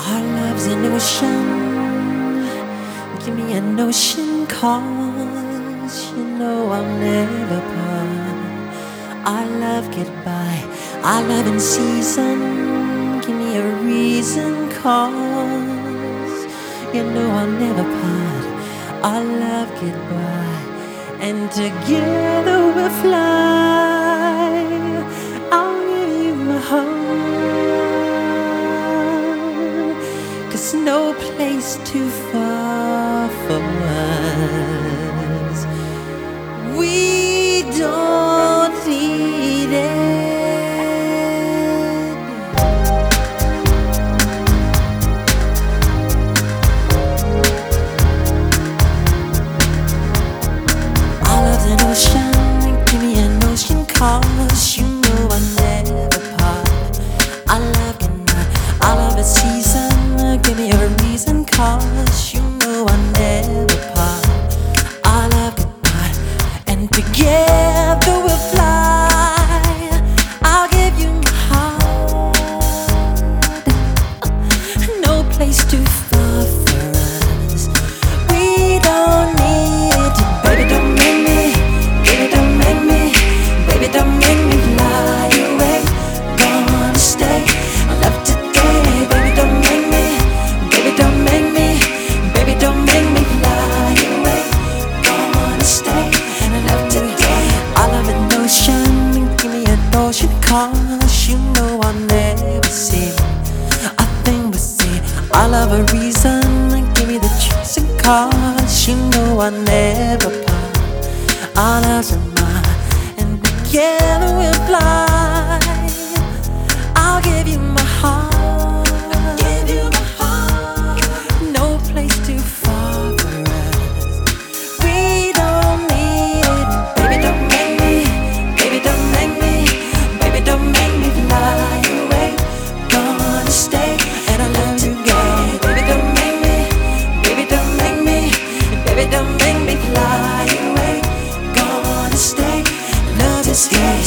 Our love's an ocean. Give me an ocean cause you know I'll never part. Our love by, our love in season. Give me a reason cause you know I'll never part. Our love by, and together we'll fly. Cause no place too far for us. Together ocean cause you know I'll never see. I think we see I love a reason. Give me the truth and cause you know I'll never part. All a mine, and fly. Baby, don't make me fly away. Gonna stay, love is here.